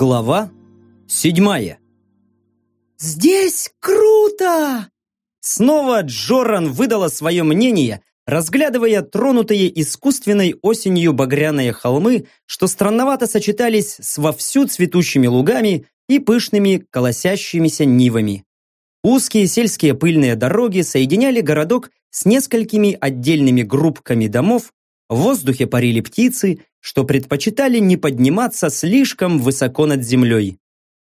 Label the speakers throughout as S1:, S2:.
S1: Глава седьмая.
S2: «Здесь круто!»
S1: Снова Джоран выдала свое мнение, разглядывая тронутые искусственной осенью багряные холмы, что странновато сочетались с вовсю цветущими лугами и пышными колосящимися нивами. Узкие сельские пыльные дороги соединяли городок с несколькими отдельными группками домов, в воздухе парили птицы, что предпочитали не подниматься слишком высоко над землей.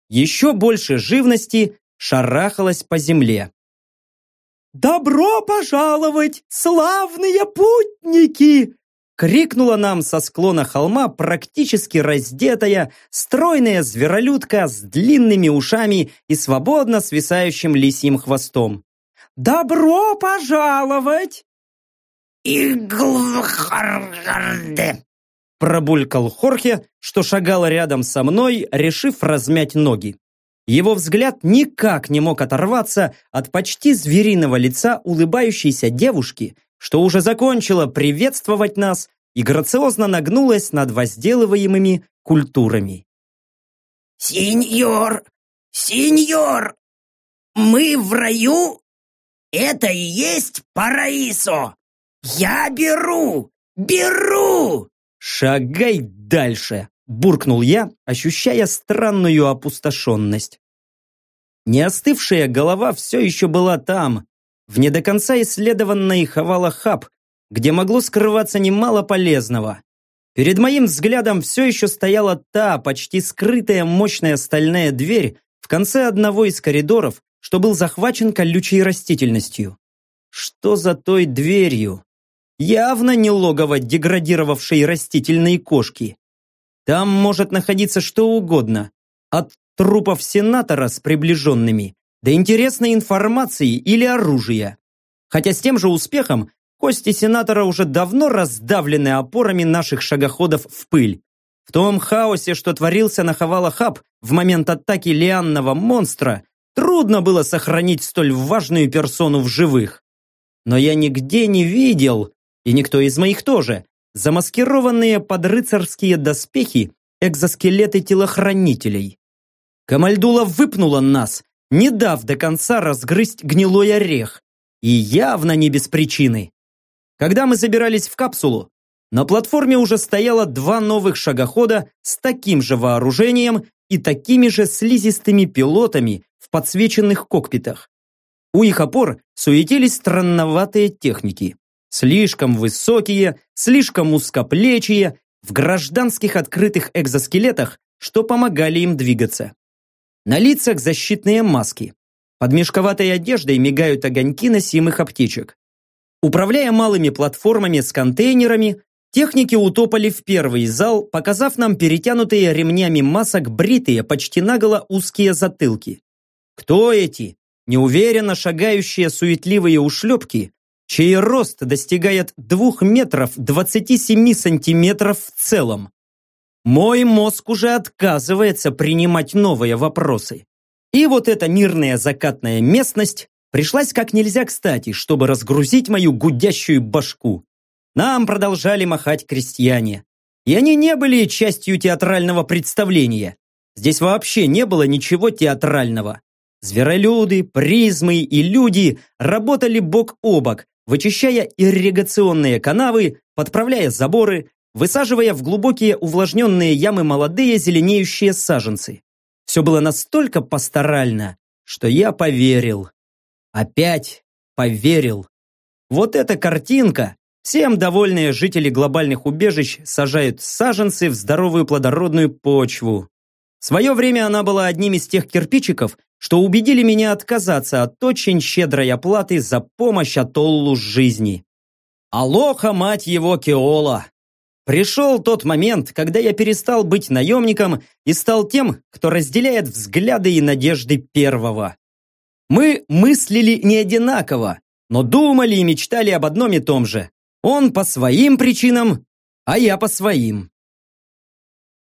S1: Еще больше живности шарахалось по земле.
S2: «Добро пожаловать, славные путники!»
S1: крикнула нам со склона холма практически раздетая, стройная зверолюдка с длинными ушами и свободно свисающим лисьим хвостом.
S2: «Добро пожаловать!»
S3: «Иглхаргарде!»
S1: Пробулькал Хорхе, что шагал рядом со мной, решив размять ноги. Его взгляд никак не мог оторваться от почти звериного лица улыбающейся девушки, что уже закончила приветствовать нас и грациозно нагнулась над возделываемыми культурами.
S3: «Сеньор! Сеньор! Мы в раю? Это и есть Параисо! Я беру! Беру!»
S1: «Шагай дальше!» – буркнул я, ощущая странную опустошенность. Неостывшая голова все еще была там, в не до конца исследованной Хавала-Хаб, где могло скрываться немало полезного. Перед моим взглядом все еще стояла та, почти скрытая мощная стальная дверь в конце одного из коридоров, что был захвачен колючей растительностью. Что за той дверью? Явно не логово деградировавшей растительной кошки. Там может находиться что угодно. От трупов сенатора с приближенными до интересной информации или оружия. Хотя с тем же успехом кости сенатора уже давно раздавлены опорами наших шагоходов в пыль. В том хаосе, что творился на Хавала-Хаб в момент атаки лианного монстра, трудно было сохранить столь важную персону в живых. Но я нигде не видел, и никто из моих тоже, замаскированные под рыцарские доспехи экзоскелеты телохранителей. Камальдула выпнула нас, не дав до конца разгрызть гнилой орех, и явно не без причины. Когда мы забирались в капсулу, на платформе уже стояло два новых шагохода с таким же вооружением и такими же слизистыми пилотами в подсвеченных кокпитах. У их опор суетились странноватые техники. Слишком высокие, слишком узкоплечие, в гражданских открытых экзоскелетах, что помогали им двигаться. На лицах защитные маски. Под мешковатой одеждой мигают огоньки носимых аптечек. Управляя малыми платформами с контейнерами, техники утопали в первый зал, показав нам перетянутые ремнями масок бритые, почти наголо узкие затылки. Кто эти? Неуверенно шагающие суетливые ушлепки, чей рост достигает 2 метров 27 сантиметров в целом. Мой мозг уже отказывается принимать новые вопросы. И вот эта мирная закатная местность пришлась как нельзя кстати, чтобы разгрузить мою гудящую башку. Нам продолжали махать крестьяне. И они не были частью театрального представления. Здесь вообще не было ничего театрального. Зверолюды, призмы и люди работали бок о бок, вычищая ирригационные канавы, подправляя заборы, высаживая в глубокие увлажненные ямы молодые зеленеющие саженцы. Все было настолько пасторально, что я поверил. Опять поверил. Вот эта картинка. Всем довольные жители глобальных убежищ сажают саженцы в здоровую плодородную почву. В свое время она была одним из тех кирпичиков, что убедили меня отказаться от очень щедрой оплаты за помощь Атоллу жизни. Алоха, мать его, Кеола! Пришел тот момент, когда я перестал быть наемником и стал тем, кто разделяет взгляды и надежды первого. Мы мыслили не одинаково, но думали и мечтали об одном и том же. Он по своим причинам, а я по своим.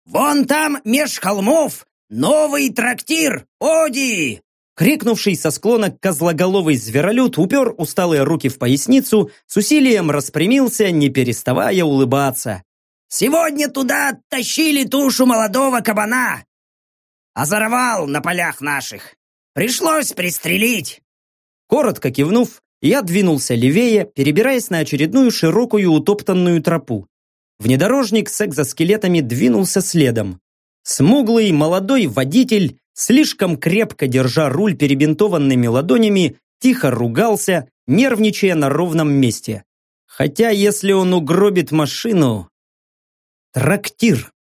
S3: «Вон там, меж холмов, новый трактир, Оди!»
S1: Крикнувший со склона козлоголовый зверолюд упер усталые руки в поясницу, с усилием распрямился, не переставая улыбаться.
S3: «Сегодня туда тащили тушу молодого кабана. озорвал на полях наших. Пришлось пристрелить.
S1: Коротко кивнув, я двинулся левее, перебираясь на очередную широкую утоптанную тропу. Внедорожник с экзоскелетами двинулся следом. Смуглый молодой водитель, слишком крепко держа руль перебинтованными ладонями, тихо ругался, нервничая на ровном месте. Хотя если он угробит машину... Трактир.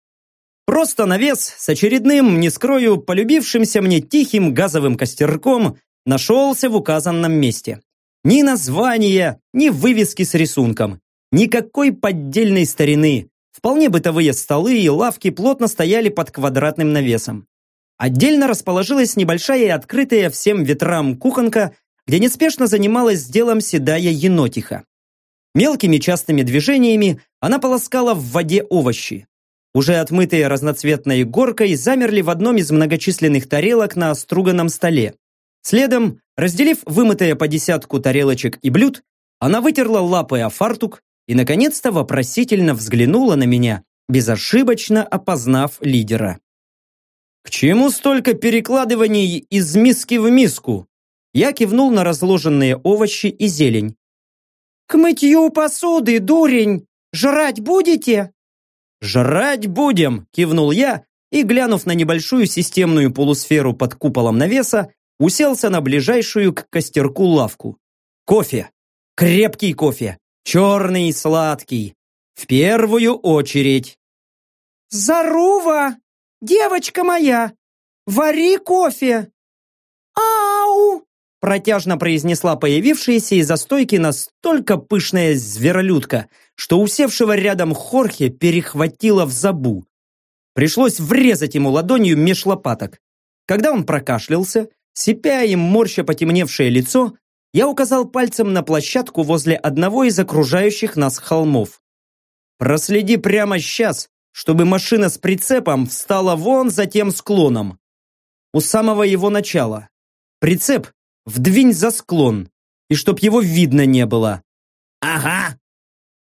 S1: Просто навес с очередным, не скрою, полюбившимся мне тихим газовым костерком нашелся в указанном месте. Ни названия, ни вывески с рисунком. Никакой поддельной старины. Вполне бытовые столы и лавки плотно стояли под квадратным навесом. Отдельно расположилась небольшая и открытая всем ветрам кухонка, где неспешно занималась делом седая енотиха. Мелкими частыми движениями она полоскала в воде овощи. Уже отмытые разноцветной горкой замерли в одном из многочисленных тарелок на оструганном столе. Следом, разделив вымытые по десятку тарелочек и блюд, она вытерла лапой о фартук и, наконец-то, вопросительно взглянула на меня, безошибочно опознав лидера. «К чему столько перекладываний из миски в миску?» Я кивнул на разложенные овощи и зелень.
S2: «К мытью посуды, дурень! Жрать будете?»
S1: «Жрать будем!» – кивнул я и, глянув на небольшую системную полусферу под куполом навеса, уселся на ближайшую к костерку лавку. Кофе. Крепкий кофе. Черный и сладкий. В первую очередь.
S2: «Зарува! Девочка моя! Вари кофе!» «Ау!» протяжно произнесла появившаяся из-за стойки настолько пышная зверолюдка, что усевшего рядом Хорхе перехватила в забу. Пришлось врезать ему ладонью меж лопаток. Когда он прокашлялся, Сипя им морща потемневшее лицо, я указал пальцем на площадку возле одного из окружающих нас холмов. «Проследи прямо сейчас, чтобы машина с прицепом встала вон за тем склоном. У самого его начала. Прицеп вдвинь за склон, и чтоб его видно не было».
S3: «Ага».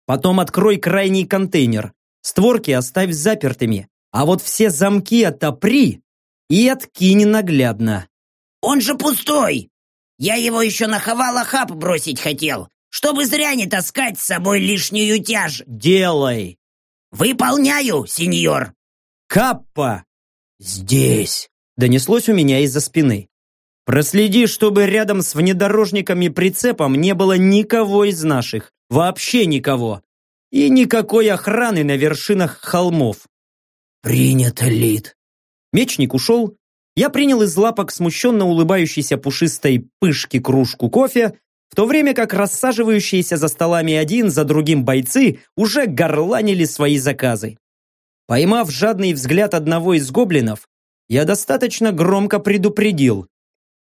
S1: «Потом открой крайний контейнер. Створки оставь запертыми, а вот все замки отопри и откинь наглядно.
S3: Он же пустой! Я его еще на хавала-хаб бросить хотел, чтобы зря не таскать с собой лишнюю тяжь.
S1: Делай!
S3: Выполняю, сеньор!
S1: Каппа! Здесь! Донеслось у меня из-за спины. Проследи, чтобы рядом с внедорожником и прицепом не было никого из наших. Вообще никого. И никакой охраны на вершинах холмов.
S3: Принято, Лид.
S1: Мечник ушел, я принял из лапок смущенно улыбающейся пушистой пышки кружку кофе, в то время как рассаживающиеся за столами один за другим бойцы уже горланили свои заказы. Поймав жадный взгляд одного из гоблинов, я достаточно громко предупредил.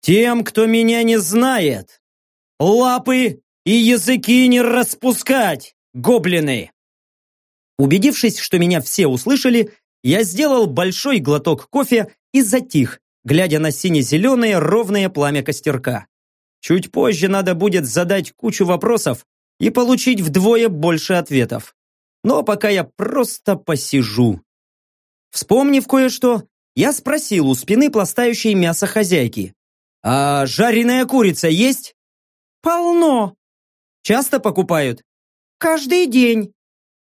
S1: «Тем, кто меня не знает, лапы и языки не распускать, гоблины!» Убедившись, что меня все услышали, я сделал большой глоток кофе и затих, глядя на сине-зеленое ровное пламя костерка. Чуть позже надо будет задать кучу вопросов и получить вдвое больше ответов. Но пока я просто посижу. Вспомнив кое-что, я спросил у спины пластающей мясо хозяйки. «А жареная курица есть?»
S2: «Полно!»
S1: «Часто покупают?»
S2: «Каждый день!»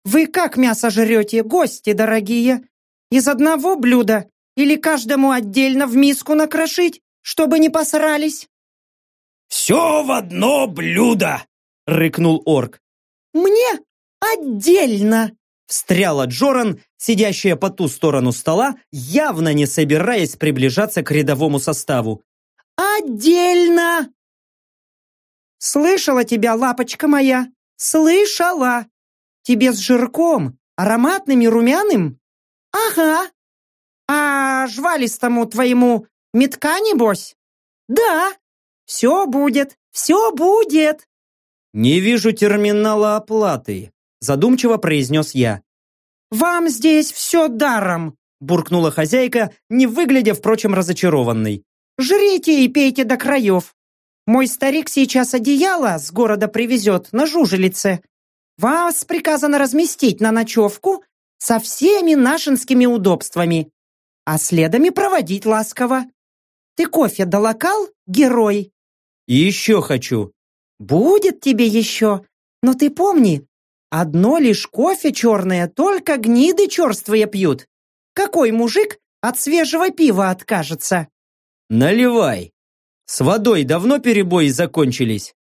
S2: «Вы как мясо жрете, гости дорогие? Из одного блюда или каждому отдельно в миску накрошить, чтобы не посрались?»
S3: «Все в одно блюдо!» — рыкнул орк.
S2: «Мне отдельно!» — встряла
S1: Джоран, сидящая по ту сторону стола, явно не собираясь приближаться к рядовому составу.
S2: «Отдельно!» «Слышала тебя, лапочка моя, слышала! Тебе с жирком, ароматным и румяным? Ага, а жвалистому твоему метка, небось? Да, все будет, все будет.
S1: Не вижу терминала оплаты, задумчиво произнес я.
S2: Вам здесь все даром, буркнула хозяйка, не выглядя, впрочем, разочарованной. Жрите и пейте до краев. Мой старик сейчас одеяло с города привезет на жужелице. Вас приказано разместить на ночевку со всеми нашинскими удобствами. А следом и проводить ласково. Ты кофе долокал, герой?
S1: И еще хочу.
S2: Будет тебе еще. Но ты помни, одно лишь кофе черное только гниды черствые пьют. Какой мужик от свежего пива откажется?
S1: Наливай. С водой давно перебои закончились?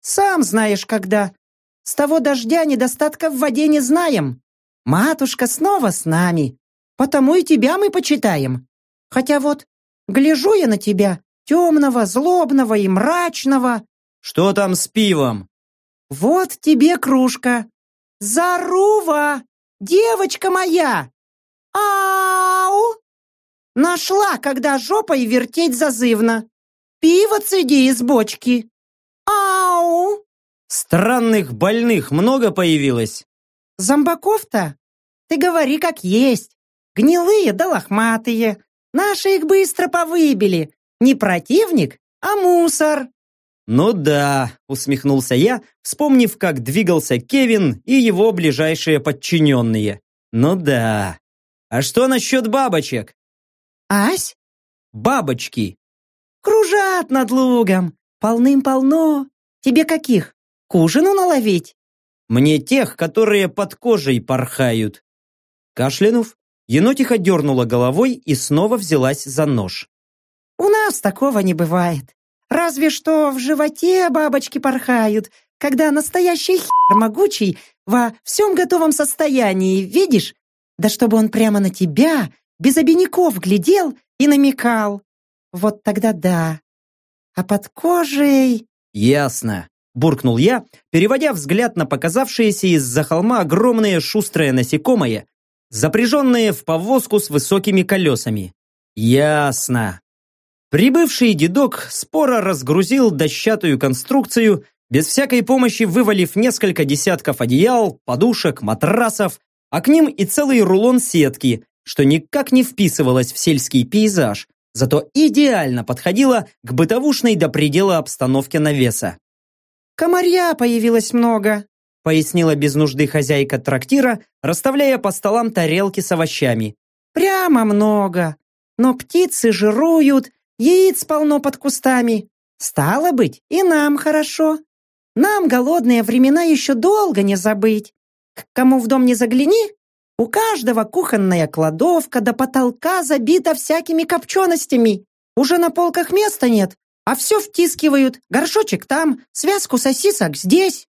S2: Сам знаешь когда. С того дождя недостатка в воде не знаем. Матушка снова с нами. Потому и тебя мы почитаем. Хотя вот, гляжу я на тебя, темного, злобного и мрачного.
S1: Что там с пивом?
S2: Вот тебе кружка. Зарува! Девочка моя! Ау! Нашла, когда жопой вертеть зазывно. Пиво цеди из бочки. Ау!
S1: Странных больных много появилось?
S2: Зомбаков-то? Ты говори как есть. Гнилые да лохматые. Наши их быстро повыбили. Не противник, а мусор.
S1: «Ну да», — усмехнулся я, вспомнив, как двигался Кевин и его ближайшие подчиненные. «Ну да. А что насчет бабочек?»
S2: «Ась?»
S1: «Бабочки».
S2: «Кружат над лугом. Полным-полно. Тебе каких? К ужину наловить?»
S1: «Мне тех, которые под кожей порхают». Кашлянув, енотиха дернула головой и снова взялась за нож.
S2: «У нас такого не бывает. Разве что в животе бабочки порхают, когда настоящий хер могучий во всем готовом состоянии, видишь? Да чтобы он прямо на тебя, без обиняков глядел и намекал. Вот тогда да. А под кожей...
S1: Ясно. Буркнул я, переводя взгляд на показавшееся из-за холма огромное шустрое насекомое, запряженное в повозку с высокими колесами. Ясно. Прибывший дедок споро разгрузил дощатую конструкцию, без всякой помощи вывалив несколько десятков одеял, подушек, матрасов, а к ним и целый рулон сетки, что никак не вписывалось в сельский пейзаж, зато идеально подходило к бытовушной до предела обстановке навеса.
S2: «Комарья появилось много»,
S1: пояснила без нужды хозяйка трактира, расставляя по столам тарелки с овощами.
S2: «Прямо много. Но птицы жируют, Яиц полно под кустами. Стало быть, и нам хорошо. Нам голодные времена еще долго не забыть. К кому в дом не загляни, у каждого кухонная кладовка до потолка забита всякими копченостями. Уже на полках места нет, а все втискивают. Горшочек там, связку сосисок здесь.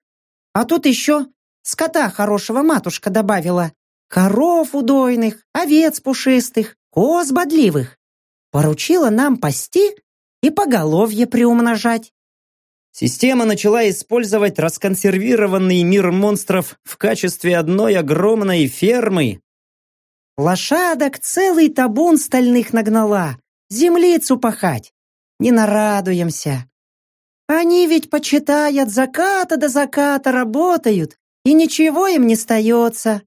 S2: А тут еще скота хорошего матушка добавила. Коров удойных, овец пушистых, коз бодливых поручила нам пасти и поголовье приумножать.
S1: Система начала использовать расконсервированный мир монстров в качестве одной огромной фермы.
S2: Лошадок целый табун стальных нагнала, землицу пахать. Не нарадуемся. Они ведь, почитай, от заката до заката работают, и ничего им не остается.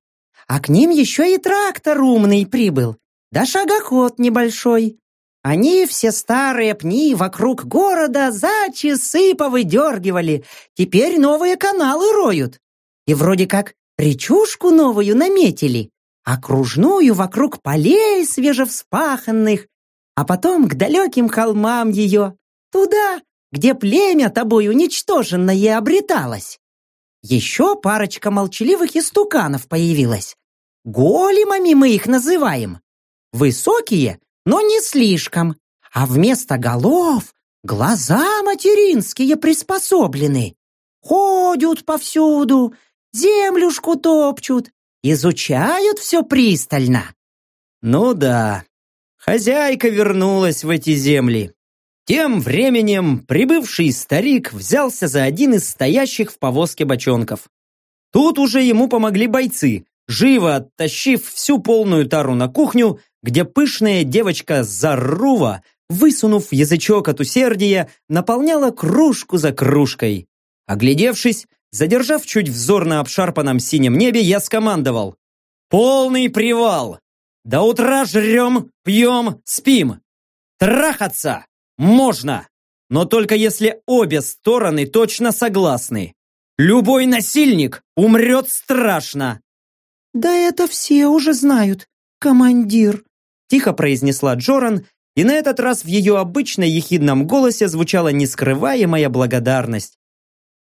S2: А к ним еще и трактор умный прибыл, да шагоход небольшой. Они все старые пни вокруг города за часы повыдергивали, теперь новые каналы роют. И вроде как речушку новую наметили, окружную вокруг полей свежевспаханных, а потом к далеким холмам ее, туда, где племя тобой уничтоженное обреталось. Еще парочка молчаливых истуканов появилась. Големами мы их называем. Высокие, но не слишком, а вместо голов глаза материнские приспособлены. Ходят повсюду, землюшку топчут, изучают все пристально.
S1: Ну да, хозяйка вернулась в эти земли. Тем временем прибывший старик взялся за один из стоящих в повозке бочонков. Тут уже ему помогли бойцы, живо оттащив всю полную тару на кухню, где пышная девочка Заррува, высунув язычок от усердия, наполняла кружку за кружкой. Оглядевшись, задержав чуть взор на обшарпанном синем небе, я скомандовал. «Полный привал! До утра жрем, пьем, спим! Трахаться можно, но только если обе стороны точно согласны. Любой насильник умрет страшно!»
S2: «Да это все уже знают, командир!»
S1: тихо произнесла Джоран, и на этот раз в ее обычно ехидном голосе звучала нескрываемая благодарность.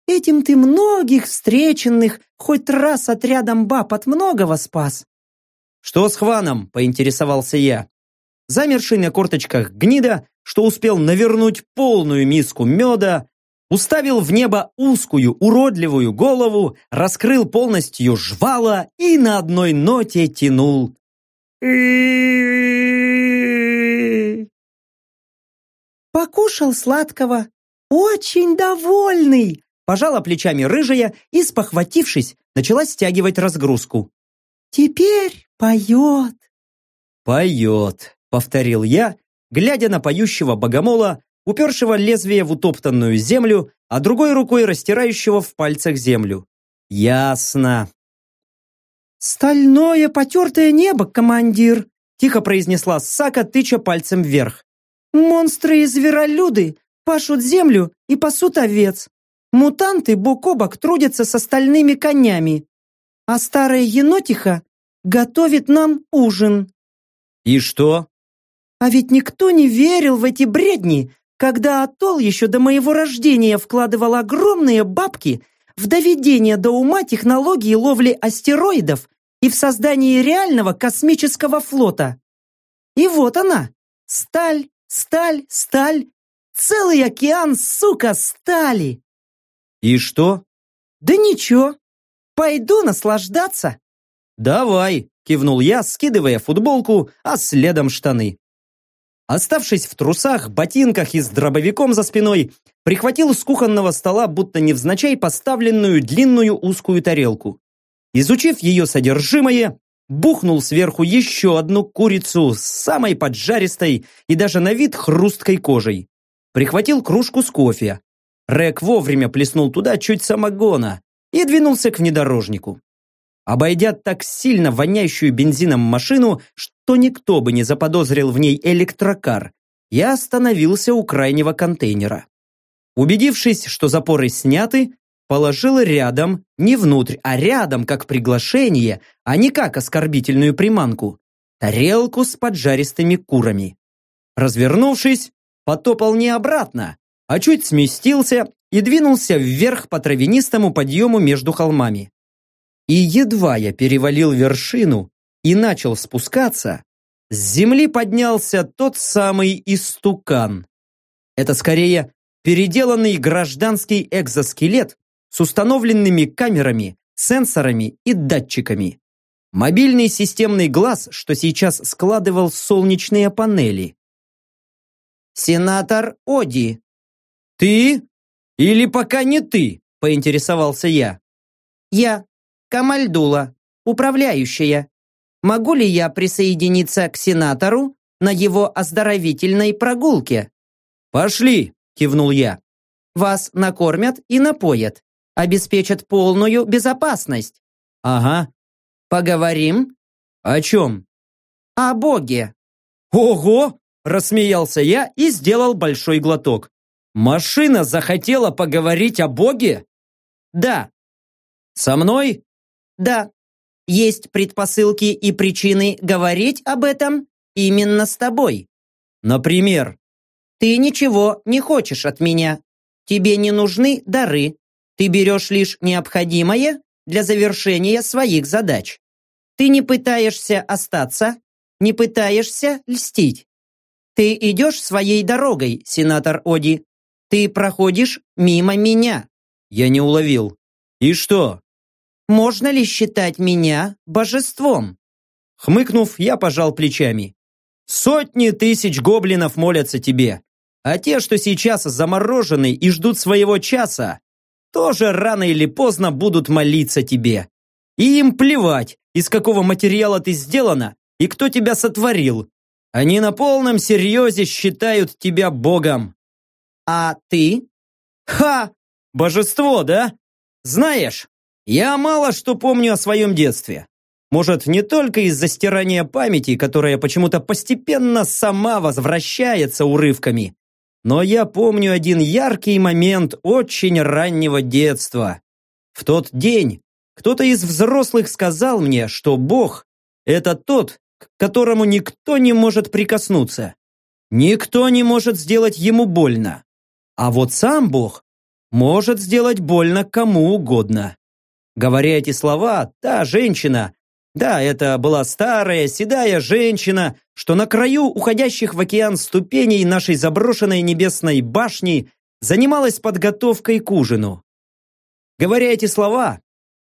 S2: «Этим ты многих встреченных хоть раз отрядом баб от многого спас».
S1: «Что с Хваном?» – поинтересовался я. Замерший на корточках гнида, что успел навернуть полную миску меда, уставил в небо узкую, уродливую голову, раскрыл полностью жвала и на одной ноте тянул.
S2: «Покушал сладкого, очень довольный!»
S1: Пожала плечами рыжая и, спохватившись, начала стягивать разгрузку.
S2: «Теперь поет!»
S1: «Поет!» — повторил я, глядя на поющего богомола, упершего лезвие в утоптанную землю, а другой рукой растирающего в пальцах землю. «Ясно!»
S2: «Стальное потертое небо, командир!» тихо произнесла Сака, тыча пальцем вверх. «Монстры и зверолюды пашут землю и пасут овец. Мутанты бок о бок трудятся с остальными конями. А старая енотиха готовит нам ужин».
S1: «И что?»
S2: «А ведь никто не верил в эти бредни, когда Атол еще до моего рождения вкладывал огромные бабки в доведение до ума технологии ловли астероидов и в создании реального космического флота. И вот она, сталь, сталь, сталь, целый океан, сука, стали.
S1: И что?
S2: Да ничего, пойду наслаждаться.
S1: Давай, кивнул я, скидывая футболку, а следом штаны. Оставшись в трусах, ботинках и с дробовиком за спиной, прихватил с кухонного стола будто невзначай поставленную длинную узкую тарелку. Изучив ее содержимое, бухнул сверху еще одну курицу с самой поджаристой и даже на вид хрусткой кожей. Прихватил кружку с кофе. Рек вовремя плеснул туда чуть самогона и двинулся к внедорожнику. Обойдя так сильно воняющую бензином машину, что никто бы не заподозрил в ней электрокар, я остановился у крайнего контейнера. Убедившись, что запоры сняты, положил рядом, не внутрь, а рядом, как приглашение, а не как оскорбительную приманку, тарелку с поджаристыми курами. Развернувшись, потопал не обратно, а чуть сместился и двинулся вверх по травянистому подъему между холмами. И едва я перевалил вершину и начал спускаться, с земли поднялся тот самый истукан. Это скорее переделанный гражданский экзоскелет, с установленными камерами, сенсорами и датчиками. Мобильный системный глаз, что сейчас складывал солнечные панели.
S3: «Сенатор Оди».
S1: «Ты? Или пока не ты?» – поинтересовался я.
S3: «Я, Камальдула, управляющая. Могу ли я присоединиться к сенатору на его оздоровительной прогулке?»
S1: «Пошли!» – кивнул я.
S3: «Вас накормят и напоят обеспечат полную безопасность.
S1: Ага.
S3: Поговорим?
S1: О чем?
S3: О Боге.
S1: Ого! Рассмеялся я и сделал большой глоток. Машина захотела поговорить о Боге?
S3: Да.
S1: Со мной?
S3: Да. Есть предпосылки и причины говорить об этом именно с тобой.
S1: Например?
S3: Ты ничего не хочешь от меня. Тебе не нужны дары, ты берешь лишь необходимое для завершения своих задач. Ты не пытаешься остаться, не пытаешься льстить. Ты идешь своей дорогой, сенатор Оди. Ты проходишь мимо меня.
S1: Я не уловил. И что?
S3: Можно ли считать меня божеством?
S1: Хмыкнув, я пожал плечами. Сотни тысяч гоблинов молятся тебе. А те, что сейчас заморожены и ждут своего часа, тоже рано или поздно будут молиться тебе. И им плевать, из какого материала ты сделана и кто тебя сотворил. Они на полном серьезе считают тебя богом.
S3: А ты?
S1: Ха! Божество, да? Знаешь, я мало что помню о своем детстве. Может, не только из-за стирания памяти, которая почему-то постепенно сама возвращается урывками, но я помню один яркий момент очень раннего детства. В тот день кто-то из взрослых сказал мне, что Бог – это тот, к которому никто не может прикоснуться. Никто не может сделать ему больно. А вот сам Бог может сделать больно кому угодно. Говоря эти слова, та женщина, да, это была старая, седая женщина, что на краю уходящих в океан ступеней нашей заброшенной небесной башни занималась подготовкой к ужину. Говоря эти слова,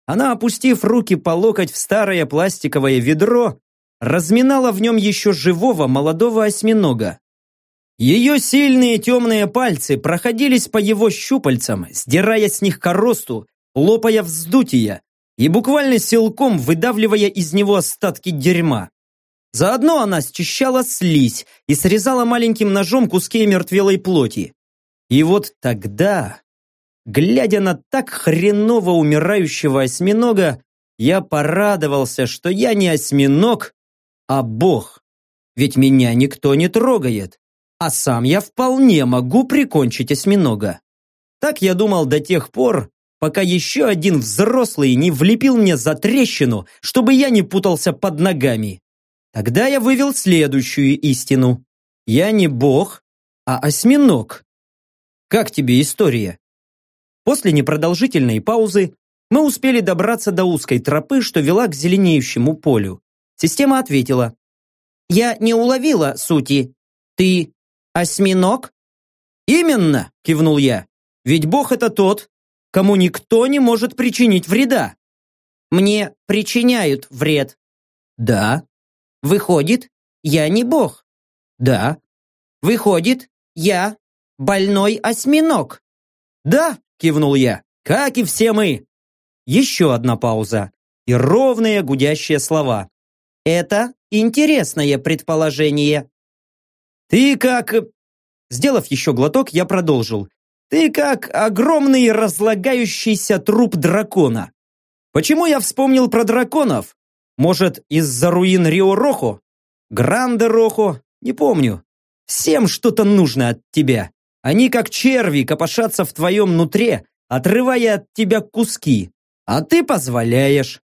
S1: она, опустив руки по локоть в старое пластиковое ведро, разминала в нем еще живого молодого осьминога. Ее сильные темные пальцы проходились по его щупальцам, сдирая с них коросту, лопая вздутия и буквально силком выдавливая из него остатки дерьма. Заодно она счищала слизь и срезала маленьким ножом куски мертвелой плоти. И вот тогда, глядя на так хреново умирающего осьминога, я порадовался, что я не осьминог, а бог. Ведь меня никто не трогает а сам я вполне могу прикончить осьминога. Так я думал до тех пор, пока еще один взрослый не влепил мне за трещину, чтобы я не путался под ногами. Тогда я вывел следующую истину. Я не бог, а осьминог. Как тебе история? После непродолжительной паузы мы успели добраться до узкой тропы, что вела к зеленеющему полю. Система ответила. «Я не уловила сути. Ты «Осьминог?» «Именно!» – кивнул я. «Ведь Бог это тот, кому никто не может причинить вреда». «Мне причиняют вред». «Да». «Выходит, я не Бог». «Да». «Выходит, я больной осьминог». «Да», – кивнул я, – «как и все мы». Еще одна пауза и ровные гудящие слова. «Это интересное предположение. Ты как...» Сделав еще глоток, я продолжил. «Ты как огромный разлагающийся труп дракона. Почему я вспомнил про драконов? Может, из-за руин Рио-Рохо? Гранде-Рохо? Не помню. Всем что-то нужно от тебя. Они как черви копошатся в твоем нутре, отрывая от тебя куски. А ты позволяешь.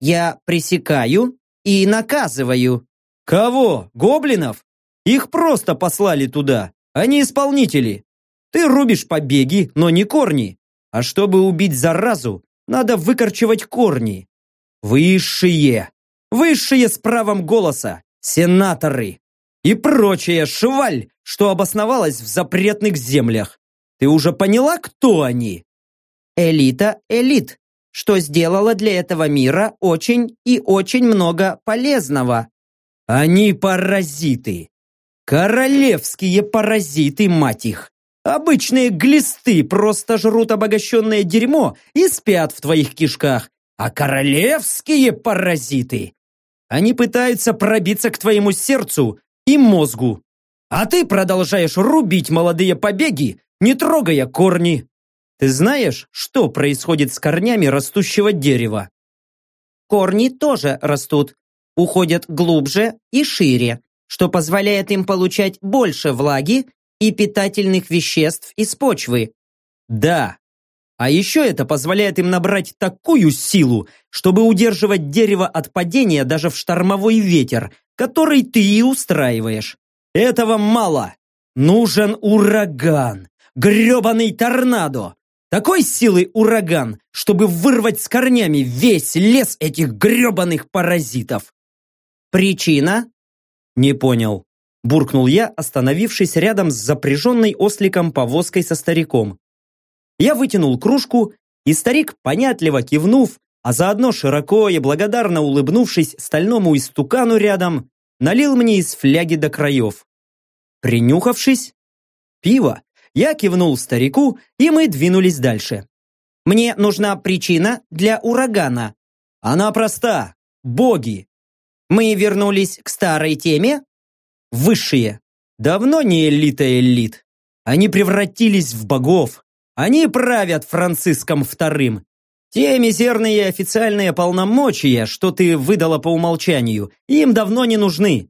S1: Я пресекаю и наказываю. Кого? Гоблинов? Их просто послали туда. Они исполнители. Ты рубишь побеги, но не корни. А чтобы убить заразу, надо выкорчевать корни. Высшие. Высшие с правом голоса. Сенаторы. И прочая шваль, что обосновалась в запретных землях. Ты уже поняла, кто они? Элита элит, что сделала для этого мира очень и очень много полезного. Они паразиты. Королевские паразиты, мать их! Обычные глисты просто жрут обогащенное дерьмо и спят в твоих кишках. А королевские паразиты! Они пытаются пробиться к твоему сердцу и мозгу. А ты продолжаешь рубить молодые побеги, не трогая корни. Ты знаешь, что происходит с корнями растущего дерева? Корни тоже растут, уходят глубже и шире, что позволяет им получать больше влаги и питательных веществ из почвы. Да, а еще это позволяет им набрать такую силу, чтобы удерживать дерево от падения даже в штормовой ветер, который ты и устраиваешь. Этого мало. Нужен ураган. грёбаный торнадо. Такой силы ураган, чтобы вырвать с корнями весь лес этих грёбаных паразитов. Причина «Не понял», – буркнул я, остановившись рядом с запряженной осликом повозкой со стариком. Я вытянул кружку, и старик, понятливо кивнув, а заодно широко и благодарно улыбнувшись стальному истукану рядом, налил мне из фляги до краев. Принюхавшись, пиво, я кивнул старику, и мы двинулись дальше. Мне нужна причина для урагана. Она проста. Боги. Мы вернулись к старой теме? Высшие. Давно не элита элит. Они превратились в богов. Они правят Франциском Вторым. Те мизерные официальные полномочия, что ты выдала по умолчанию, им давно не нужны.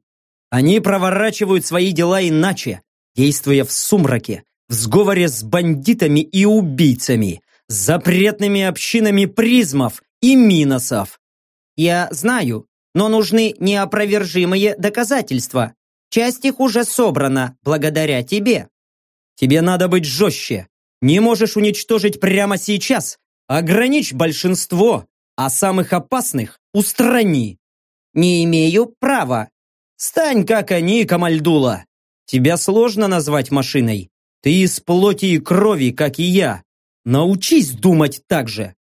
S1: Они проворачивают свои дела иначе, действуя в сумраке, в сговоре с бандитами и убийцами, с запретными общинами призмов и миносов. Я знаю,
S3: но нужны неопровержимые доказательства. Часть их уже собрана благодаря тебе.
S1: Тебе надо быть жестче. Не можешь уничтожить прямо сейчас. Ограничь большинство, а самых опасных устрани.
S3: Не имею права.
S1: Стань как они, Камальдула. Тебя сложно назвать машиной. Ты из плоти и крови, как и я. Научись думать так же.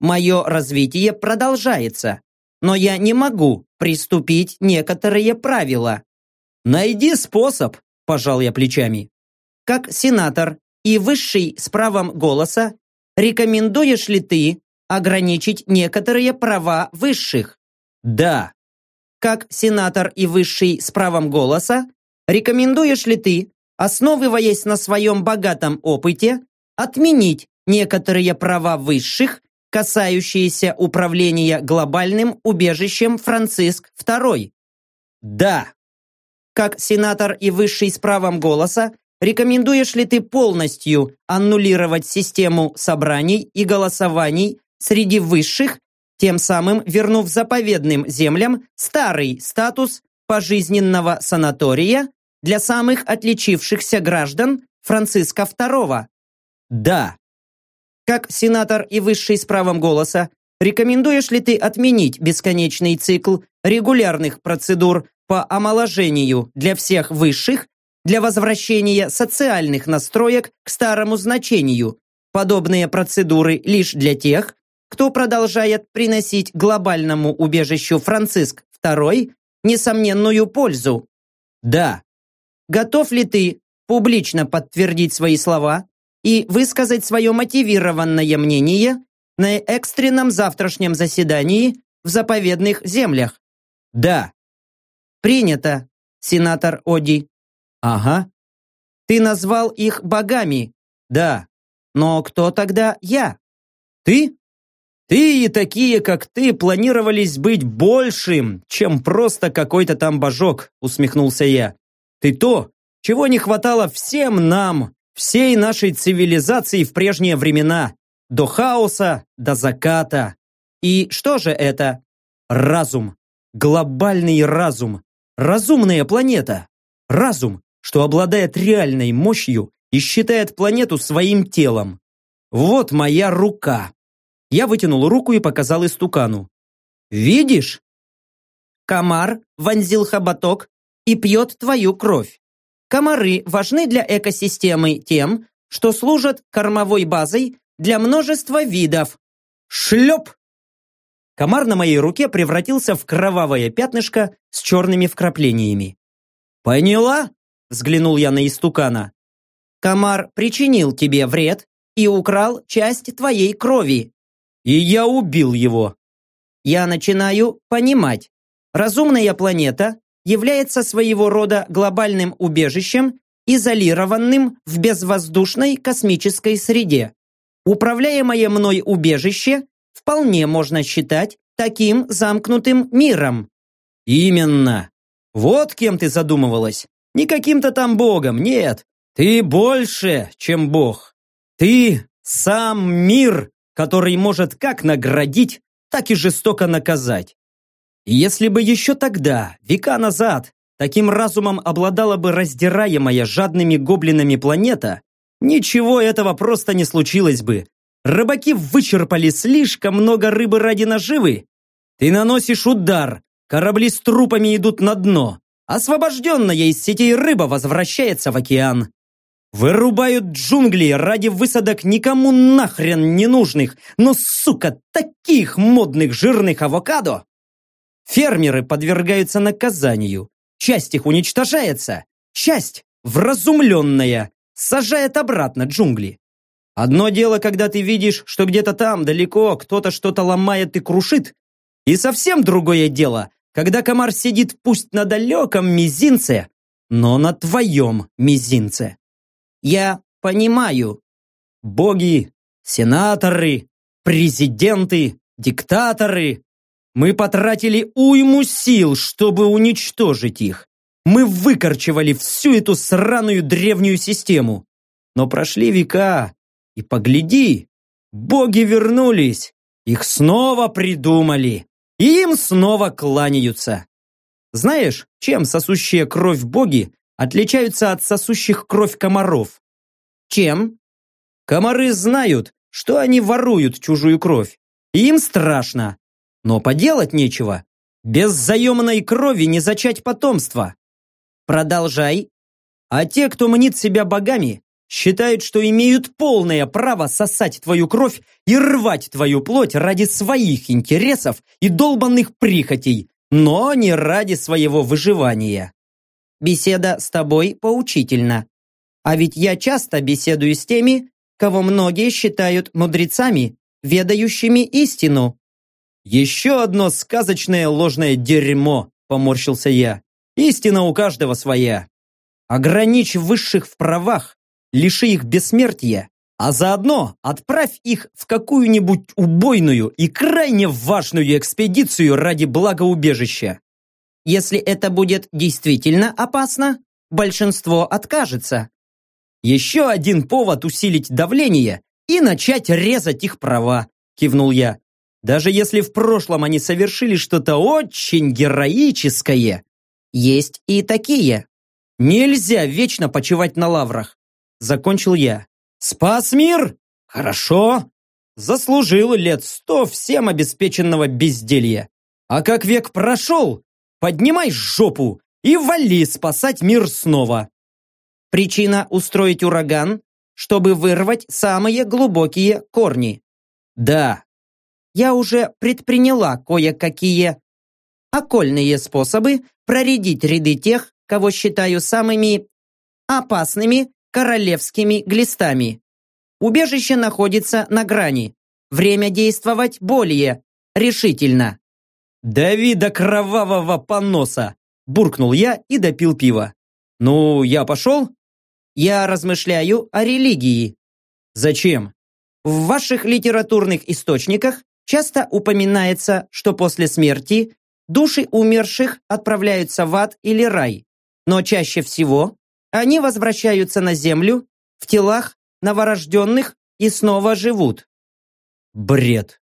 S3: Мое развитие продолжается, но я не могу приступить некоторые правила.
S1: Найди способ, пожал я плечами.
S3: Как сенатор и высший с правом голоса, рекомендуешь ли ты ограничить некоторые права высших?
S1: Да.
S3: Как сенатор и высший с правом голоса, рекомендуешь ли ты, основываясь на своем богатом опыте, отменить некоторые права высших, касающиеся управления глобальным убежищем Франциск II?
S1: Да.
S3: Как сенатор и высший с правом голоса, рекомендуешь ли ты полностью аннулировать систему собраний и голосований среди высших, тем самым вернув заповедным землям старый статус пожизненного санатория для самых отличившихся граждан Франциска II?
S1: Да.
S3: Как сенатор и высший с правом голоса, рекомендуешь ли ты отменить бесконечный цикл регулярных процедур по омоложению для всех высших для возвращения социальных настроек к старому значению, подобные процедуры лишь для тех, кто продолжает приносить глобальному убежищу Франциск II несомненную пользу.
S1: Да.
S3: Готов ли ты публично подтвердить свои слова и высказать свое мотивированное мнение на экстренном завтрашнем заседании в заповедных землях?
S1: Да.
S3: Принято, сенатор Оди.
S1: Ага.
S3: Ты назвал их богами.
S1: Да.
S3: Но кто тогда я?
S1: Ты? Ты и такие, как ты, планировались быть большим, чем просто какой-то там божок, усмехнулся я. Ты то, чего не хватало всем нам, всей нашей цивилизации в прежние времена, до хаоса, до заката.
S3: И что же это?
S1: Разум. Глобальный разум. Разумная планета. Разум, что обладает реальной мощью и считает планету своим телом. Вот моя рука. Я вытянул руку и показал истукану. «Видишь?»
S3: Комар вонзил хоботок и пьет твою кровь. Комары важны для экосистемы тем, что служат кормовой базой для множества видов.
S1: Шлеп! Комар на моей руке превратился в кровавое пятнышко с черными вкраплениями. «Поняла?» – взглянул я на истукана.
S3: «Комар причинил тебе вред и украл часть твоей крови.
S1: И я убил его.
S3: Я начинаю понимать. Разумная планета является своего рода глобальным убежищем, изолированным в безвоздушной космической среде. Управляемое мной убежище вполне можно считать таким замкнутым миром.
S1: Именно. Вот кем ты задумывалась. Не каким-то там богом, нет. Ты больше, чем бог. Ты сам мир, который может как наградить, так и жестоко наказать. И если бы еще тогда, века назад, таким разумом обладала бы раздираемая жадными гоблинами планета, ничего этого просто не случилось бы. Рыбаки вычерпали слишком много рыбы ради наживы. Ты наносишь удар, корабли с трупами идут на дно. Освобожденная из сетей рыба возвращается в океан. Вырубают джунгли ради высадок никому нахрен не нужных, но, сука, таких модных жирных авокадо! Фермеры подвергаются наказанию. Часть их уничтожается. Часть, вразумленная, сажает обратно джунгли. Одно дело, когда ты видишь, что где-то там, далеко, кто-то что-то ломает и крушит. И совсем другое дело, когда комар сидит пусть на далеком мизинце, но на твоем мизинце.
S3: Я понимаю.
S1: Боги, сенаторы, президенты, диктаторы. Мы потратили уйму сил, чтобы уничтожить их. Мы выкорчевали всю эту сраную древнюю систему. Но прошли века, и погляди, боги вернулись, их снова придумали. и им снова кланяются. Знаешь, чем сосущие кровь боги отличаются от сосущих кровь комаров?
S3: Чем?
S1: Комары знают, что они воруют чужую кровь. И им страшно. Но поделать нечего. Без заемной крови не зачать потомство.
S3: Продолжай.
S1: А те, кто мнит себя богами, считают, что имеют полное право сосать твою кровь и рвать твою плоть ради своих интересов и долбанных прихотей, но не ради своего выживания.
S3: Беседа с тобой поучительна. А ведь я часто беседую с теми, кого многие считают мудрецами, ведающими истину.
S1: Еще одно сказочное ложное дерьмо, поморщился я. Истина у каждого своя. Ограничь высших в правах, лиши их бессмертия, а заодно отправь их в какую-нибудь убойную и крайне важную экспедицию ради благоубежища.
S3: Если это будет действительно опасно, большинство откажется.
S1: Еще один повод усилить давление и начать резать их права, кивнул я. Даже если в прошлом они совершили что-то очень героическое.
S3: Есть и такие.
S1: Нельзя вечно почивать на лаврах. Закончил я. Спас мир? Хорошо. Заслужил лет сто всем обеспеченного безделья. А как век прошел, поднимай жопу и вали спасать мир снова.
S3: Причина устроить ураган, чтобы вырвать самые глубокие корни.
S1: Да.
S3: Я уже предприняла кое-какие окольные способы проредить ряды тех, кого считаю самыми опасными королевскими глистами. Убежище находится на грани. Время действовать более решительно.
S1: «Дави до кровавого поноса!» Буркнул я и допил пива. «Ну, я пошел?»
S3: Я размышляю о религии.
S1: Зачем?
S3: В ваших литературных источниках часто упоминается, что после смерти души умерших отправляются в ад или рай. Но чаще всего они возвращаются на землю в телах новорожденных и снова живут.
S1: Бред.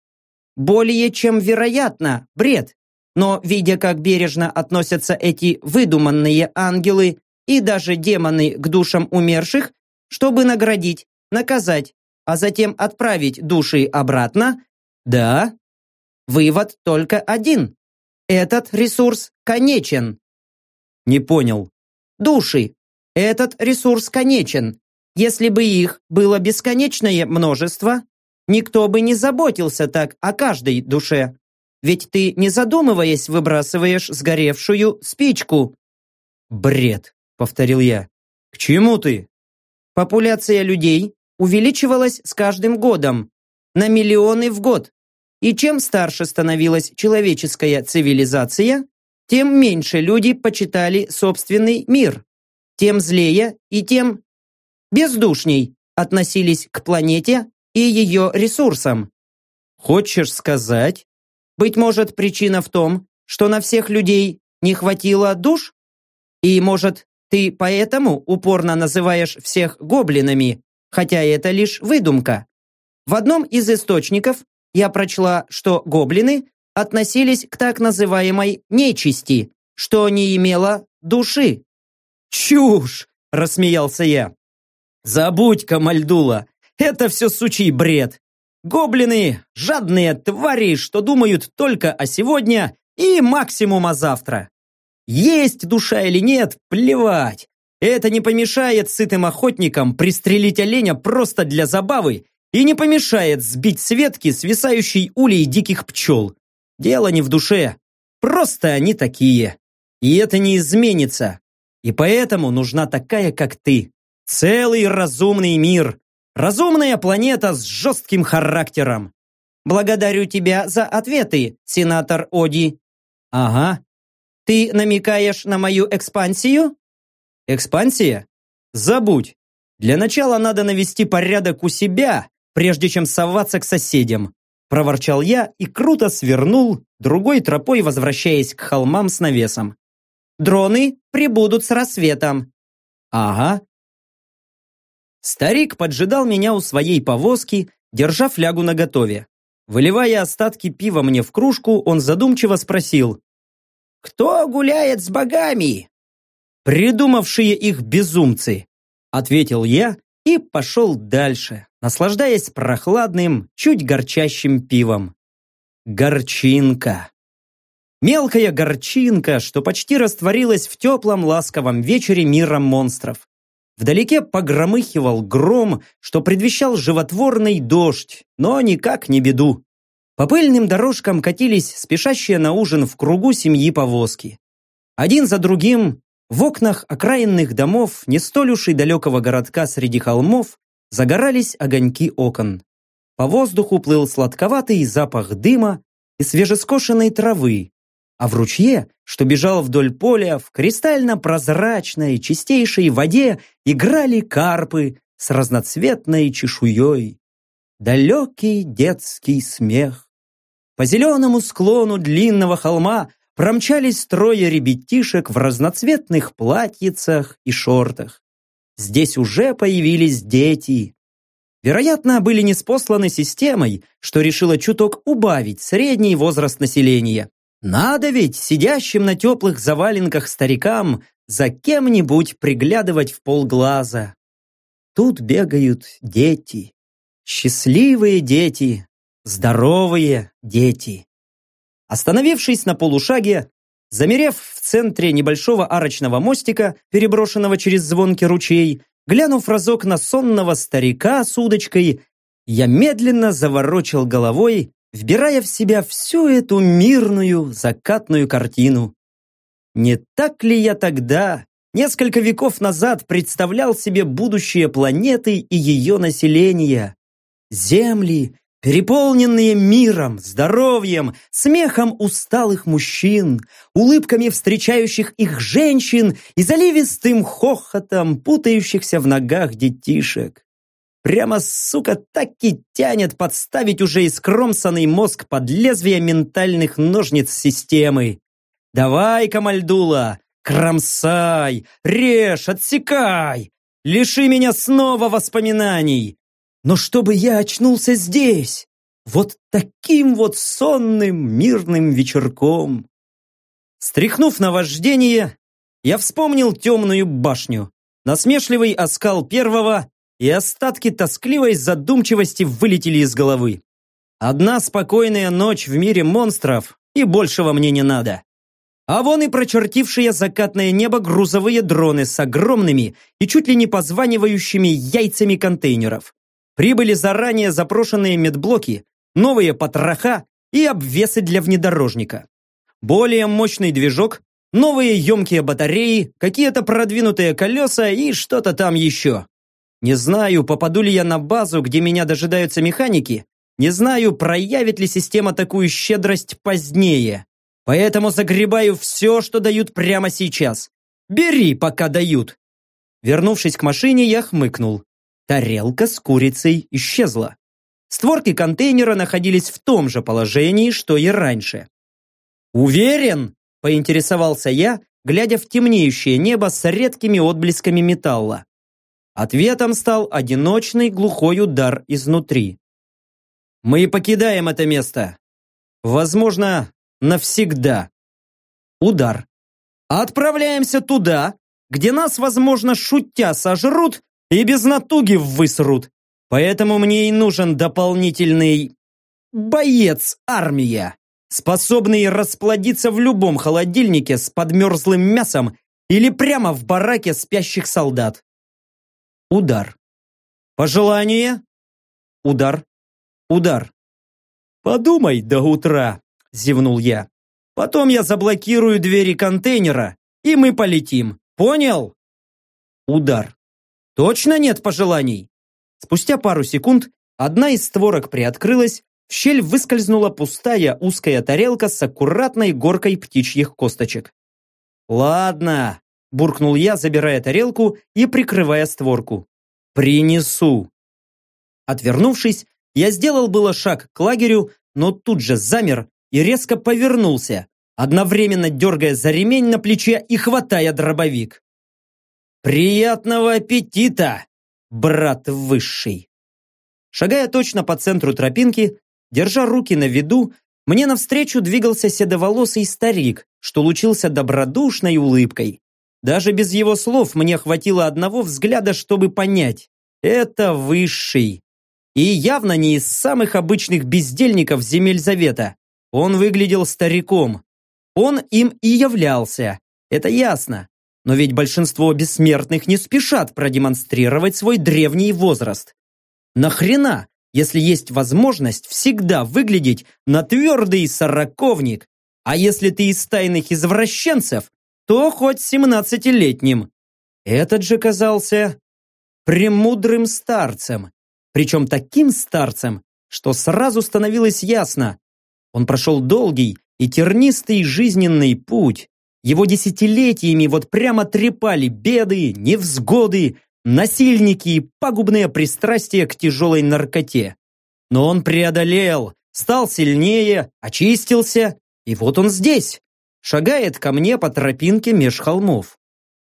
S3: Более чем вероятно, бред. Но видя, как бережно относятся эти выдуманные ангелы и даже демоны к душам умерших, чтобы наградить, наказать, а затем отправить души обратно, да, вывод только один. Этот ресурс конечен.
S1: Не понял.
S3: Души этот ресурс конечен. Если бы их было бесконечное множество, никто бы не заботился так о каждой душе. Ведь ты, не задумываясь, выбрасываешь сгоревшую спичку.
S1: «Бред», — повторил я. «К чему ты?»
S3: Популяция людей увеличивалась с каждым годом, на миллионы в год. И чем старше становилась человеческая цивилизация, тем меньше люди почитали собственный мир тем злее и тем бездушней относились к планете и ее ресурсам.
S1: Хочешь сказать?
S3: Быть может, причина в том, что на всех людей не хватило душ? И, может, ты поэтому упорно называешь всех гоблинами, хотя это лишь выдумка. В одном из источников я прочла, что гоблины относились к так называемой нечисти, что не имела души.
S1: «Чушь!» – рассмеялся я. «Забудь, Камальдула, это все сучий бред. Гоблины – жадные твари, что думают только о сегодня и максимум о завтра. Есть душа или нет, плевать. Это не помешает сытым охотникам пристрелить оленя просто для забавы и не помешает сбить с ветки свисающей улей диких пчел. Дело не в душе, просто они такие. И это не изменится. И поэтому нужна такая, как ты. Целый разумный мир. Разумная планета с жестким характером.
S3: Благодарю тебя за ответы, сенатор Оди.
S1: Ага.
S3: Ты намекаешь на мою экспансию?
S1: Экспансия? Забудь. Для начала надо навести порядок у себя, прежде чем соваться к соседям. Проворчал я и круто свернул, другой тропой возвращаясь к холмам с навесом.
S3: Дроны прибудут с рассветом.
S1: Ага. Старик поджидал меня у своей повозки, держа флягу наготове. Выливая остатки пива мне в кружку, он задумчиво спросил.
S3: «Кто гуляет с богами?»
S1: «Придумавшие их безумцы», ответил я и пошел дальше, наслаждаясь прохладным, чуть горчащим пивом. Горчинка. Мелкая горчинка, что почти растворилась в теплом ласковом вечере мира монстров. Вдалеке погромыхивал гром, что предвещал животворный дождь, но никак не беду. По пыльным дорожкам катились спешащие на ужин в кругу семьи повозки. Один за другим в окнах окраинных домов не столь уж и далекого городка среди холмов загорались огоньки окон. По воздуху плыл сладковатый запах дыма и свежескошенной травы, а в ручье, что бежал вдоль поля, в кристально-прозрачной, чистейшей воде играли карпы с разноцветной чешуей. Далекий детский смех. По зеленому склону длинного холма промчались трое ребятишек в разноцветных платьицах и шортах. Здесь уже появились дети. Вероятно, были неспосланы системой, что решила чуток убавить средний возраст населения. Надо ведь сидящим на теплых заваленках старикам за кем-нибудь приглядывать в полглаза. Тут бегают дети. Счастливые дети, здоровые дети. Остановившись на полушаге, замерев в центре небольшого арочного мостика, переброшенного через звонкий ручей, глянув разок на сонного старика с удочкой, я медленно заворочил головой вбирая в себя всю эту мирную закатную картину. Не так ли я тогда, несколько веков назад, представлял себе будущее планеты и ее населения? Земли, переполненные миром, здоровьем, смехом усталых мужчин, улыбками встречающих их женщин и заливистым хохотом путающихся в ногах детишек. Прямо, сука, так и тянет подставить уже искромсанный мозг под лезвие ментальных ножниц системы. Давай, Камальдула, кромсай, режь, отсекай, лиши меня снова воспоминаний. Но чтобы я очнулся здесь, вот таким вот сонным мирным вечерком. Стряхнув на вождение, я вспомнил темную башню, насмешливый оскал первого и остатки тоскливой задумчивости вылетели из головы. Одна спокойная ночь в мире монстров, и большего мне не надо. А вон и прочертившие закатное небо грузовые дроны с огромными и чуть ли не позванивающими яйцами контейнеров. Прибыли заранее запрошенные медблоки, новые потроха и обвесы для внедорожника. Более мощный движок, новые емкие батареи, какие-то продвинутые колеса и что-то там еще. Не знаю, попаду ли я на базу, где меня дожидаются механики. Не знаю, проявит ли система такую щедрость позднее. Поэтому загребаю все, что дают прямо сейчас. Бери, пока дают. Вернувшись к машине, я хмыкнул. Тарелка с курицей исчезла. Створки контейнера находились в том же положении, что и раньше. «Уверен?» – поинтересовался я, глядя в темнеющее небо с редкими отблесками металла. Ответом стал одиночный глухой удар изнутри. Мы покидаем это место. Возможно, навсегда. Удар. Отправляемся туда, где нас, возможно, шутя сожрут и без натуги высрут. Поэтому мне и нужен дополнительный боец-армия, способный расплодиться в любом холодильнике с подмерзлым мясом или прямо в бараке спящих солдат. Удар. Пожелание? Удар. Удар. Подумай до утра, зевнул я. Потом я заблокирую двери контейнера, и мы полетим. Понял? Удар. Точно нет пожеланий? Спустя пару секунд одна из створок приоткрылась, в щель выскользнула пустая узкая тарелка с аккуратной горкой птичьих косточек. «Ладно, буркнул я, забирая тарелку и прикрывая створку. «Принесу!» Отвернувшись, я сделал было шаг к лагерю, но тут же замер и резко повернулся, одновременно дергая за ремень на плече и хватая дробовик. «Приятного аппетита, брат высший!» Шагая точно по центру тропинки, держа руки на виду, мне навстречу двигался седоволосый старик, что лучился добродушной улыбкой. Даже без его слов мне хватило одного взгляда, чтобы понять. Это высший. И явно не из самых обычных бездельников земель Завета. Он выглядел стариком. Он им и являлся. Это ясно. Но ведь большинство бессмертных не спешат продемонстрировать свой древний возраст. Нахрена, если есть возможность всегда выглядеть на твердый сороковник, а если ты из тайных извращенцев, то хоть семнадцатилетним. Этот же казался премудрым старцем, причем таким старцем, что сразу становилось ясно. Он прошел долгий и тернистый жизненный путь. Его десятилетиями вот прямо трепали беды, невзгоды, насильники и пагубные пристрастия к тяжелой наркоте. Но он преодолел, стал сильнее, очистился, и вот он здесь, шагает ко мне по тропинке меж холмов.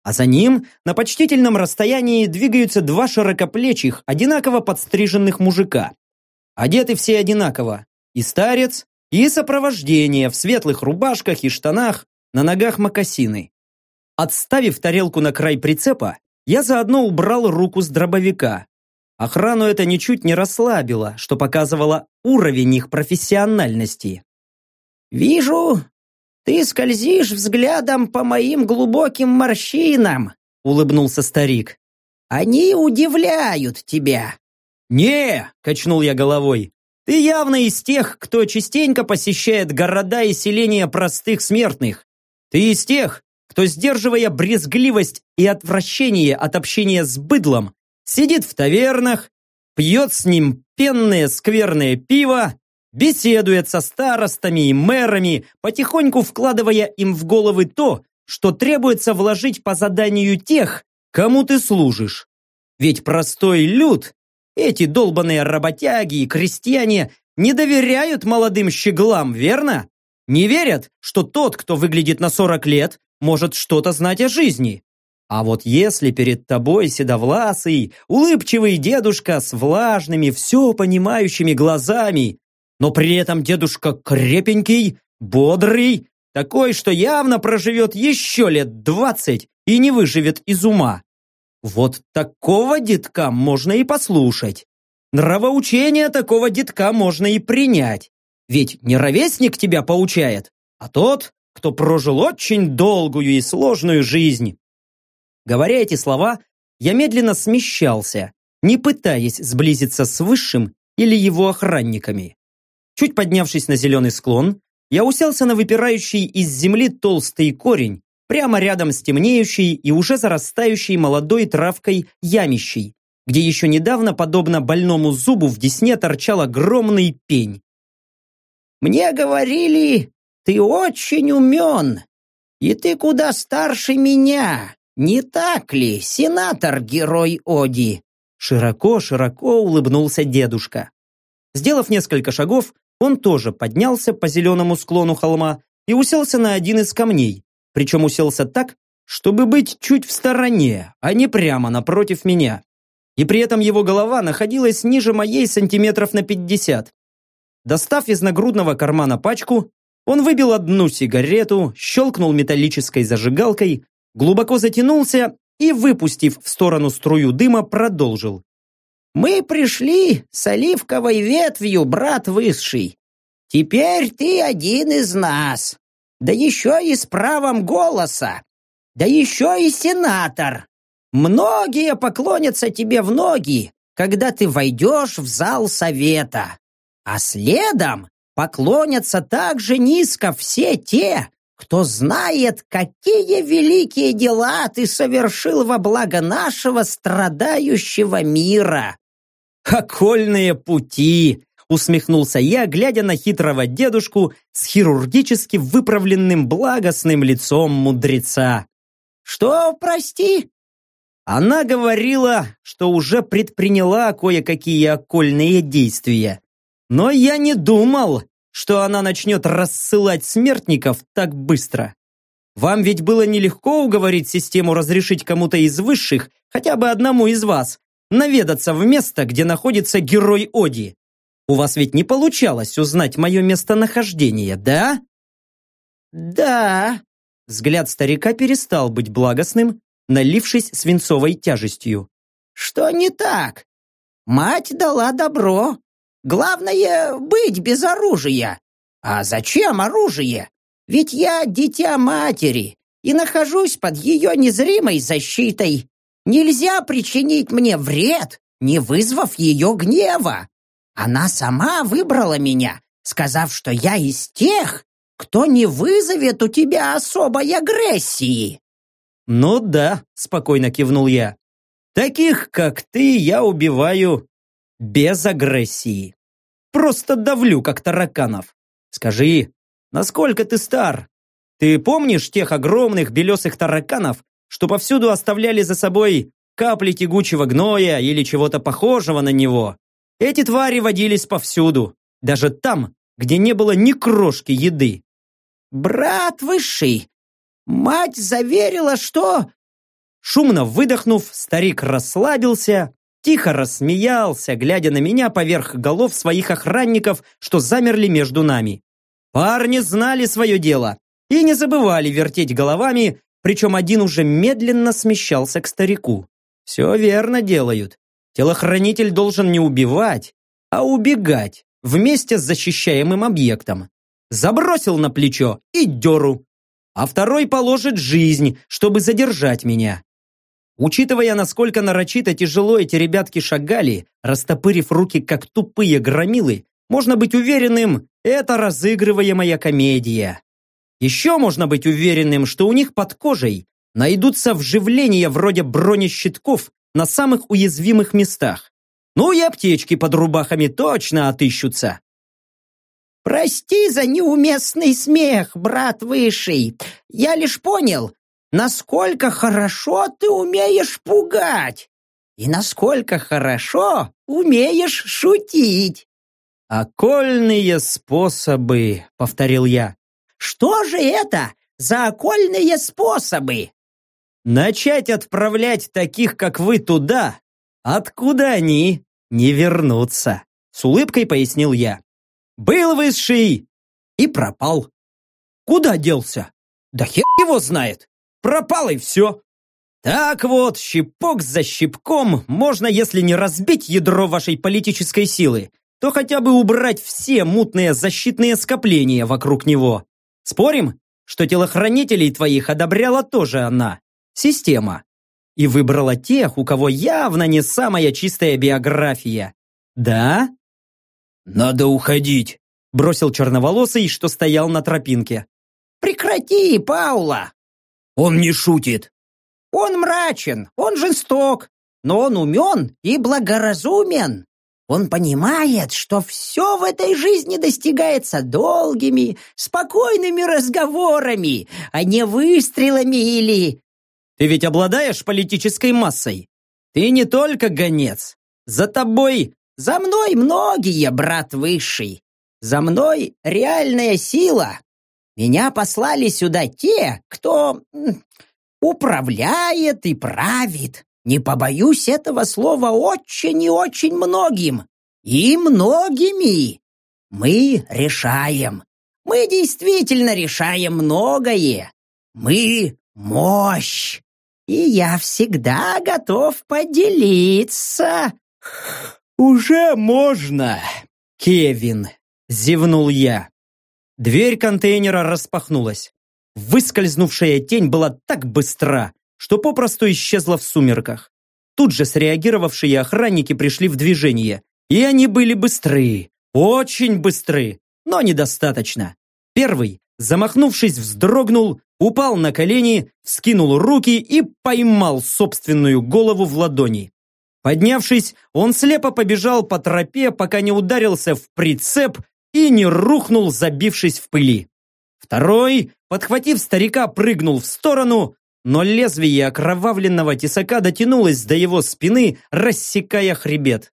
S1: А за ним на почтительном расстоянии двигаются два широкоплечих, одинаково подстриженных мужика. Одеты все одинаково. И старец, и сопровождение в светлых рубашках и штанах, на ногах мокасины. Отставив тарелку на край прицепа, я заодно убрал руку с дробовика. Охрану это ничуть не расслабило, что показывало уровень их профессиональности.
S3: «Вижу, ты скользишь взглядом по моим глубоким морщинам», улыбнулся старик. «Они удивляют тебя».
S1: «Не!» – качнул я головой. «Ты явно из тех, кто частенько посещает города и селения простых смертных. Ты из тех, кто, сдерживая брезгливость и отвращение от общения с быдлом, сидит в тавернах, пьет с ним пенное скверное пиво беседует со старостами и мэрами, потихоньку вкладывая им в головы то, что требуется вложить по заданию тех, кому ты служишь. Ведь простой люд, эти долбаные работяги и крестьяне не доверяют молодым щеглам, верно? Не верят, что тот, кто выглядит на 40 лет, может что-то знать о жизни. А вот если перед тобой седовласый, улыбчивый дедушка с влажными, все понимающими глазами, но при этом дедушка крепенький, бодрый, такой, что явно проживет еще лет двадцать и не выживет из ума. Вот такого детка можно и послушать. Нравоучение такого детка можно и принять. Ведь не ровесник тебя поучает, а тот, кто прожил очень долгую и сложную жизнь. Говоря эти слова, я медленно смещался, не пытаясь сблизиться с Высшим или его охранниками. Чуть поднявшись на зеленый склон, я уселся на выпирающий из земли толстый корень, прямо рядом с темнеющей и уже зарастающей молодой травкой ямищей, где еще недавно, подобно больному зубу, в десне торчал огромный пень.
S3: «Мне говорили, ты очень умен, и ты куда старше меня, не так ли, сенатор-герой Оди?»
S1: Широко-широко улыбнулся дедушка. Сделав несколько шагов, он тоже поднялся по зеленому склону холма и уселся на один из камней, причем уселся так, чтобы быть чуть в стороне, а не прямо напротив меня. И при этом его голова находилась ниже моей сантиметров на пятьдесят. Достав из нагрудного кармана пачку, он выбил одну сигарету, щелкнул металлической зажигалкой, глубоко затянулся и, выпустив в сторону струю дыма, продолжил.
S3: Мы пришли с оливковой ветвью, брат высший. Теперь ты один из нас. Да еще и с правом голоса. Да еще и сенатор. Многие поклонятся тебе в ноги, когда ты войдешь в зал совета. А следом поклонятся также низко все те, кто знает, какие великие дела ты совершил во благо нашего страдающего мира.
S1: «Окольные пути!» усмехнулся я, глядя на хитрого дедушку с хирургически выправленным благостным лицом мудреца.
S3: «Что, прости?»
S1: Она говорила, что уже предприняла кое-какие окольные действия. Но я не думал, что она начнет рассылать смертников так быстро. Вам ведь было нелегко уговорить систему разрешить кому-то из высших, хотя бы одному из вас, наведаться в место, где находится герой Оди. У вас ведь не получалось узнать мое местонахождение, да?
S3: Да.
S1: Взгляд старика перестал быть благостным, налившись свинцовой тяжестью.
S3: Что не так? Мать дала добро. Главное — быть без оружия. А зачем оружие? Ведь я дитя матери и нахожусь под ее незримой защитой. Нельзя причинить мне вред, не вызвав ее гнева. Она сама выбрала меня, сказав, что я из тех, кто не вызовет у тебя особой агрессии.
S1: «Ну да», — спокойно кивнул я. «Таких, как ты, я убиваю без агрессии. Просто давлю, как тараканов. Скажи, насколько ты стар? Ты помнишь тех огромных белесых тараканов, что повсюду оставляли за собой капли тягучего гноя или чего-то похожего на него? Эти твари водились повсюду, даже там, где не было ни крошки еды.
S3: «Брат высший, мать заверила, что...»
S1: Шумно выдохнув, старик расслабился, тихо рассмеялся, глядя на меня поверх голов своих охранников, что замерли между нами. Парни знали свое дело и не забывали вертеть головами, причем один уже медленно смещался к старику. Все верно делают. Телохранитель должен не убивать, а убегать вместе с защищаемым объектом. Забросил на плечо и деру. А второй положит жизнь, чтобы задержать меня. Учитывая, насколько нарочито тяжело эти ребятки шагали, растопырив руки, как тупые громилы, можно быть уверенным, это разыгрываемая комедия. Еще можно быть уверенным, что у них под кожей найдутся вживления вроде бронещитков на самых уязвимых местах. Ну и аптечки под рубахами точно отыщутся.
S3: «Прости за неуместный смех, брат Высший. Я лишь понял, насколько хорошо ты умеешь пугать и насколько хорошо умеешь шутить».
S1: «Окольные способы», — повторил я.
S3: «Что же это за окольные способы?»
S1: начать отправлять таких, как вы, туда, откуда они не вернутся. С улыбкой пояснил я. Был высший и пропал. Куда делся? Да хер его знает. Пропал и все. Так вот, щипок за щипком можно, если не разбить ядро вашей политической силы, то хотя бы убрать все мутные защитные скопления вокруг него. Спорим, что телохранителей твоих одобряла тоже она? система. И выбрала тех, у кого явно не самая чистая биография. Да? Надо уходить, бросил черноволосый, что стоял на тропинке.
S3: Прекрати, Паула!
S1: Он не шутит.
S3: Он мрачен, он жесток, но он умен и благоразумен. Он понимает, что все в этой жизни достигается долгими, спокойными разговорами, а не выстрелами или
S1: ты ведь обладаешь политической массой. Ты не только гонец. За тобой...
S3: За мной многие, брат высший. За мной реальная сила. Меня послали сюда те, кто управляет и правит. Не побоюсь этого слова очень и очень многим. И многими. Мы решаем. Мы действительно решаем многое. Мы — мощь и я всегда готов поделиться».
S1: «Уже можно, Кевин», — зевнул я. Дверь контейнера распахнулась. Выскользнувшая тень была так быстра, что попросту исчезла в сумерках. Тут же среагировавшие охранники пришли в движение. И они были быстрые, очень быстрые, но недостаточно. Первый, замахнувшись, вздрогнул, упал на колени, скинул руки и поймал собственную голову в ладони. Поднявшись, он слепо побежал по тропе, пока не ударился в прицеп и не рухнул, забившись в пыли. Второй, подхватив старика, прыгнул в сторону, но лезвие окровавленного тесака дотянулось до его спины, рассекая хребет.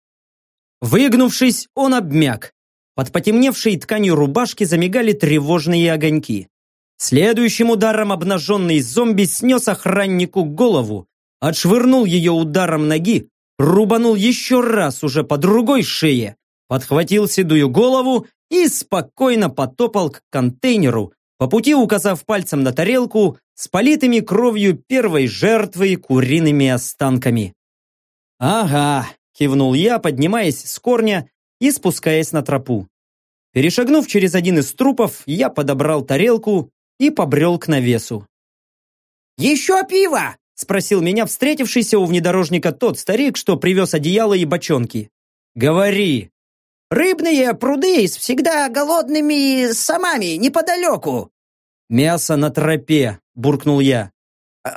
S1: Выгнувшись, он обмяк. Под потемневшей тканью рубашки замигали тревожные огоньки. Следующим ударом обнаженный зомби снес охраннику голову, отшвырнул ее ударом ноги, рубанул еще раз уже по другой шее, подхватил седую голову и спокойно потопал к контейнеру, по пути указав пальцем на тарелку с политыми кровью первой жертвы куриными останками. «Ага», – кивнул я, поднимаясь с корня и спускаясь на тропу. Перешагнув через один из трупов, я подобрал тарелку и побрел к навесу.
S3: «Еще пиво!» – спросил меня встретившийся у внедорожника тот старик, что привез одеяло и бочонки.
S1: «Говори!»
S3: «Рыбные пруды с всегда голодными самами неподалеку!»
S1: «Мясо на тропе!» – буркнул я.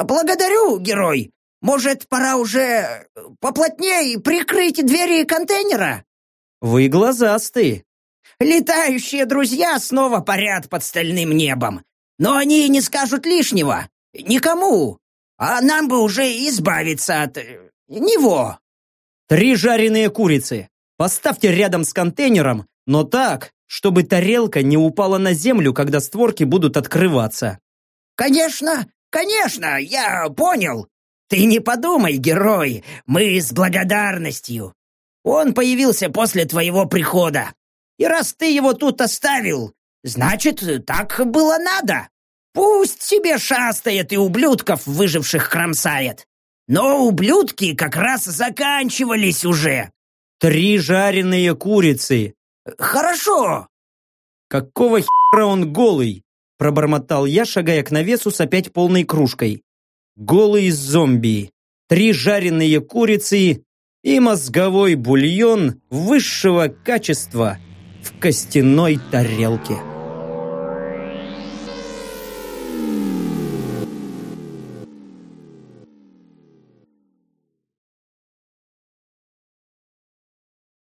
S3: «Благодарю, герой! Может, пора уже поплотнее прикрыть двери контейнера?»
S1: «Вы глазастые!»
S3: «Летающие друзья снова парят под стальным небом, но они не скажут лишнего. Никому. А нам бы уже избавиться от... Э, него.
S1: Три жареные курицы. Поставьте рядом с контейнером, но так, чтобы тарелка не упала на землю, когда створки будут открываться.
S3: Конечно, конечно, я понял. Ты не подумай, герой, мы с благодарностью. Он появился после твоего прихода. И раз ты его тут оставил, значит, так было надо. Пусть себе шастает и ублюдков выживших кромсает. Но ублюдки как раз заканчивались уже.
S1: Три жареные курицы.
S3: Хорошо.
S1: Какого хера он голый? Пробормотал я, шагая к навесу с опять полной кружкой. Голый зомби. Три жареные курицы и мозговой бульон высшего качества в костяной тарелке.